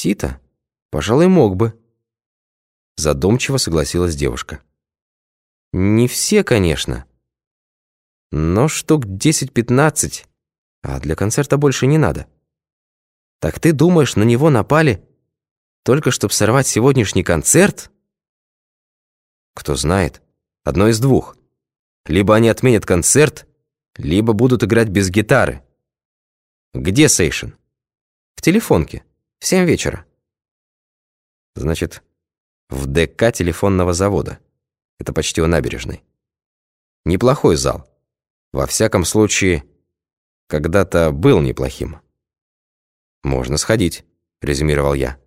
Сито? Пожалуй, мог бы. Задумчиво согласилась девушка. Не все, конечно. Но штук 10-15, а для концерта больше не надо. Так ты думаешь, на него напали только чтобы сорвать сегодняшний концерт? Кто знает. Одно из двух. Либо они отменят концерт, либо будут играть без гитары. Где Сейшен? В телефонке. В семь вечера. Значит, в ДК телефонного завода. Это почти у набережной. Неплохой зал. Во всяком случае, когда-то был неплохим. «Можно сходить», — резюмировал я.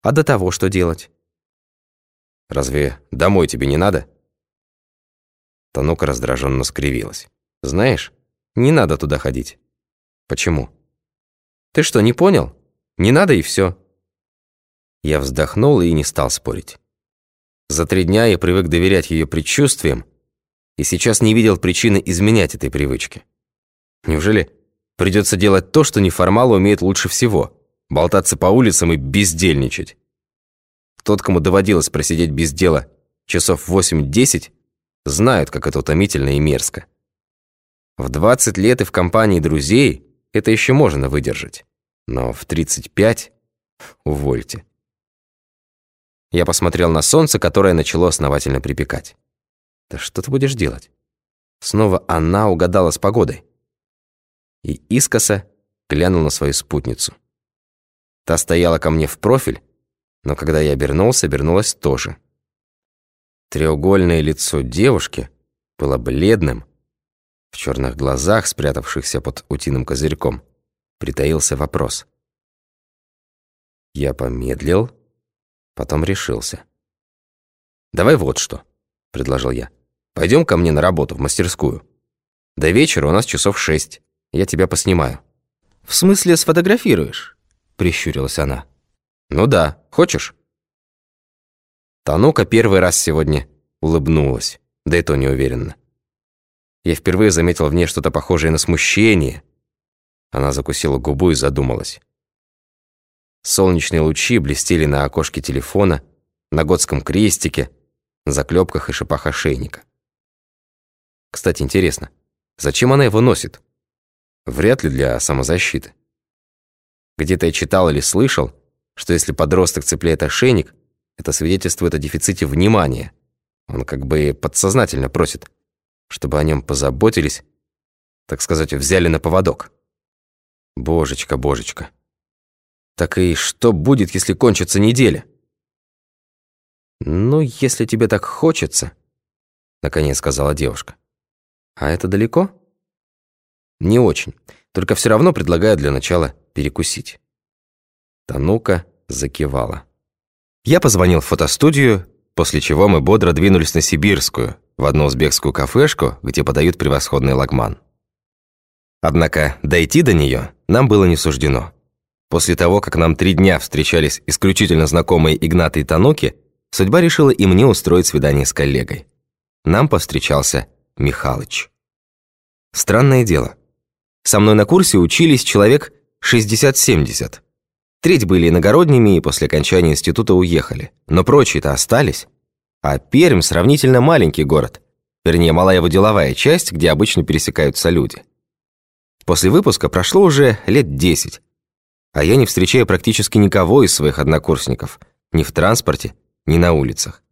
«А до того что делать?» «Разве домой тебе не надо?» Танука раздраженно скривилась. «Знаешь, не надо туда ходить». «Почему?» «Ты что, не понял? Не надо и все. Я вздохнул и не стал спорить. За три дня я привык доверять ее предчувствиям и сейчас не видел причины изменять этой привычке. Неужели придется делать то, что неформалы умеют лучше всего – болтаться по улицам и бездельничать? Тот, кому доводилось просидеть без дела часов 8-10, знают, как это утомительно и мерзко. В 20 лет и в компании друзей это еще можно выдержать. Но в 35 – увольте. Я посмотрел на солнце, которое начало основательно припекать. Да что ты будешь делать? Снова она угадала с погодой. И искоса глянул на свою спутницу. Та стояла ко мне в профиль, но когда я обернулся, обернулась тоже. Треугольное лицо девушки было бледным. В черных глазах, спрятавшихся под утиным козырьком, притаился вопрос. Я помедлил, Потом решился. «Давай вот что», — предложил я. «Пойдем ко мне на работу, в мастерскую. До вечера у нас часов шесть. Я тебя поснимаю». «В смысле сфотографируешь?» — прищурилась она. «Ну да. Хочешь?» Танука первый раз сегодня улыбнулась, да и то неуверенно. Я впервые заметил в ней что-то похожее на смущение. Она закусила губу и задумалась. Солнечные лучи блестели на окошке телефона, на готском крестике, на заклепках и шипах ошейника. Кстати, интересно, зачем она его носит? Вряд ли для самозащиты. Где-то я читал или слышал, что если подросток цепляет ошейник, это свидетельствует о дефиците внимания. Он как бы подсознательно просит, чтобы о нем позаботились, так сказать, взяли на поводок. Божечка, божечка. Так и что будет, если кончится неделя? «Ну, если тебе так хочется», — наконец сказала девушка. «А это далеко?» «Не очень. Только все равно предлагаю для начала перекусить». Танука закивала. Я позвонил в фотостудию, после чего мы бодро двинулись на Сибирскую, в одну узбекскую кафешку, где подают превосходный лагман. Однако дойти до нее нам было не суждено. После того, как нам три дня встречались исключительно знакомые Игнаты и Тануки, судьба решила и мне устроить свидание с коллегой. Нам повстречался Михалыч. Странное дело. Со мной на курсе учились человек 60-70. Треть были иногородними и после окончания института уехали. Но прочие-то остались. А Пермь сравнительно маленький город. Вернее, малая его деловая часть, где обычно пересекаются люди. После выпуска прошло уже лет 10 а я не встречаю практически никого из своих однокурсников, ни в транспорте, ни на улицах.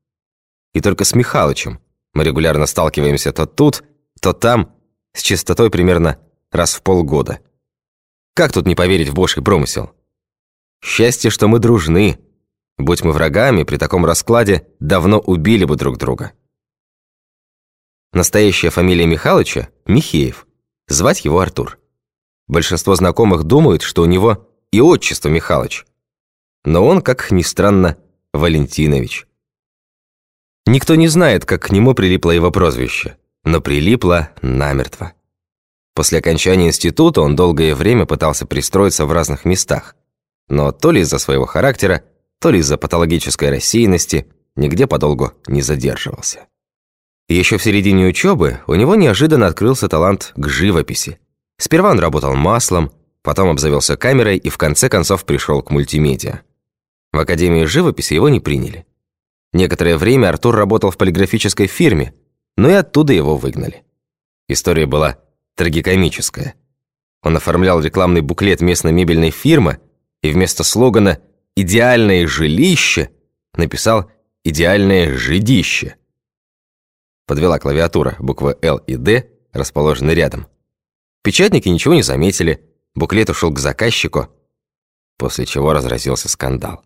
И только с Михалычем мы регулярно сталкиваемся то тут, то там, с частотой примерно раз в полгода. Как тут не поверить в божий промысел? Счастье, что мы дружны. Будь мы врагами, при таком раскладе давно убили бы друг друга. Настоящая фамилия Михалыча – Михеев. Звать его Артур. Большинство знакомых думают, что у него и отчество Михалыч. Но он, как ни странно, Валентинович. Никто не знает, как к нему прилипло его прозвище, но прилипло намертво. После окончания института он долгое время пытался пристроиться в разных местах, но то ли из-за своего характера, то ли из-за патологической рассеянности нигде подолгу не задерживался. Еще в середине учебы у него неожиданно открылся талант к живописи. Сперва он работал маслом, потом обзавелся камерой и в конце концов пришел к мультимедиа. В Академию живописи его не приняли. Некоторое время Артур работал в полиграфической фирме, но и оттуда его выгнали. История была трагикомическая. Он оформлял рекламный буклет местной мебельной фирмы и вместо слогана «Идеальное жилище» написал «Идеальное жидище». Подвела клавиатура, буквы «Л» и «Д» расположены рядом. Печатники ничего не заметили, буклет ушел к заказчику, после чего разразился скандал.